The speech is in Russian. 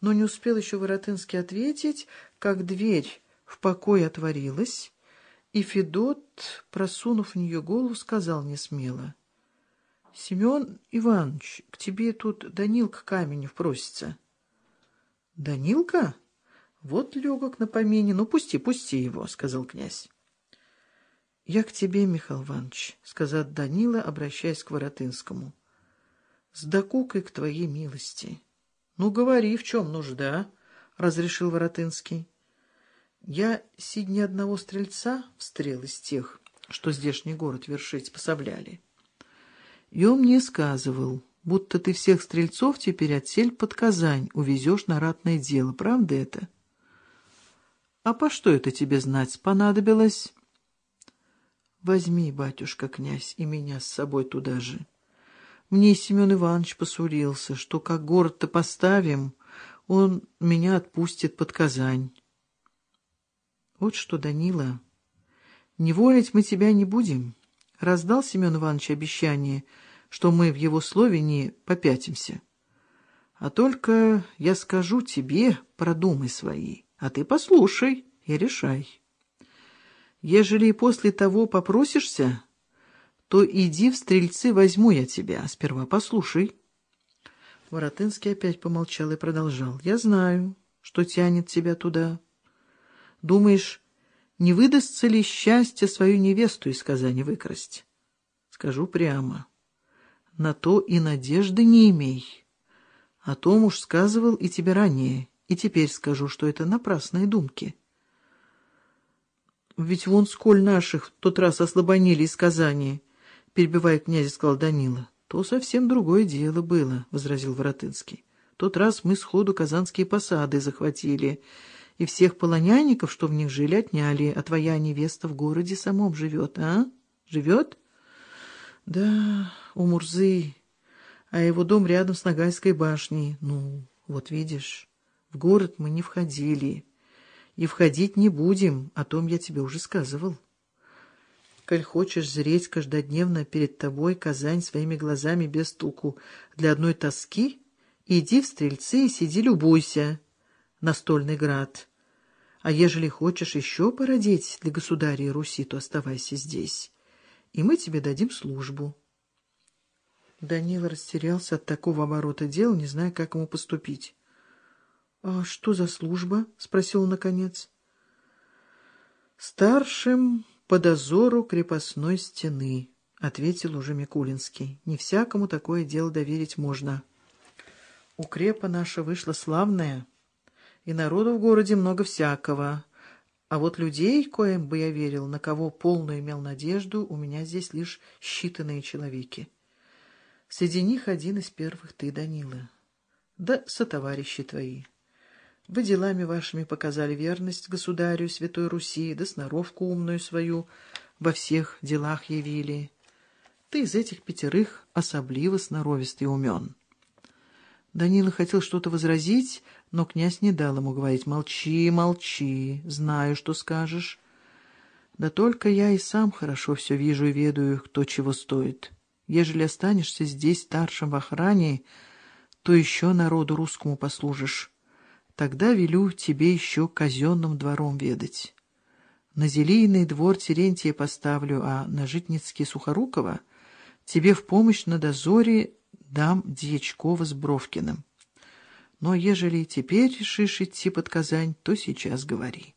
Но не успел еще Воротынский ответить, как дверь в покой отворилась, и Федот, просунув в нее голову, сказал несмело. — Семен Иванович, к тебе тут Данилка Каменев просится. — Данилка? Вот легок на помине. Ну, пусти, пусти его, — сказал князь. — Я к тебе, Михаил Иванович, — сказал Данила, обращаясь к Воротынскому. — С докукой к твоей милости. — Ну, говори, в чем нужда, — разрешил Воротынский. Я сидни одного стрельца встрел из тех, что здешний город вершить пособляли. И он мне сказывал, будто ты всех стрельцов теперь отсель под Казань увезешь на ратное дело. Правда это? А по что это тебе знать понадобилось? Возьми, батюшка князь, и меня с собой туда же. Мне Семен Иванович посурился, что как город-то поставим, он меня отпустит под Казань. Вот что, Данила, не волить мы тебя не будем. Раздал Семен Иванович обещание, что мы в его слове не попятимся. А только я скажу тебе, продумай свои, а ты послушай и решай. Ежели после того попросишься, то иди в стрельцы, возьму я тебя, сперва послушай. Воротынский опять помолчал и продолжал. Я знаю, что тянет тебя туда. Думаешь, не выдастся ли счастье свою невесту из Казани выкрасть? Скажу прямо. На то и надежды не имей. О том уж сказывал и тебе ранее, и теперь скажу, что это напрасные думки. Ведь вон сколь наших в тот раз ослабонили из Казани, перебивая князя, сказал Данила. То совсем другое дело было, — возразил Воротынский. Тот раз мы сходу казанские посады захватили, — и всех полонянников, что в них жили, отняли, а твоя невеста в городе самом живет, а? Живет? Да, у Мурзы, а его дом рядом с Ногайской башней. Ну, вот видишь, в город мы не входили, и входить не будем, о том я тебе уже сказывал. Коль хочешь зреть каждодневно перед тобой Казань своими глазами без толку для одной тоски, иди в стрельцы и сиди любуйся, настольный град». А ежели хочешь еще породить для государя Руси, то оставайся здесь, и мы тебе дадим службу. Данила растерялся от такого оборота дел, не зная, как ему поступить. — А что за служба? — спросил он наконец. — Старшим по дозору крепостной стены, — ответил уже Микулинский. — Не всякому такое дело доверить можно. Укрепа наша вышла славная — и народу в городе много всякого. А вот людей, коим бы я верил, на кого полную имел надежду, у меня здесь лишь считанные человеки. Среди них один из первых ты, Данила. Да сотоварищи твои. Вы делами вашими показали верность государю Святой Руси, да сноровку умную свою во всех делах явили. Ты из этих пятерых особливо сноровистый умен. Данила хотел что-то возразить, но князь не дал ему говорить. «Молчи, молчи, знаю, что скажешь. Да только я и сам хорошо все вижу и ведаю, кто чего стоит. Ежели останешься здесь старшим в охране, то еще народу русскому послужишь. Тогда велю тебе еще казенным двором ведать. На Зелийный двор Терентия поставлю, а на Житницкий Сухорукова тебе в помощь на дозоре дам Дьячкова с Бровкиным. Но ежели теперь решишь идти под Казань, то сейчас говори.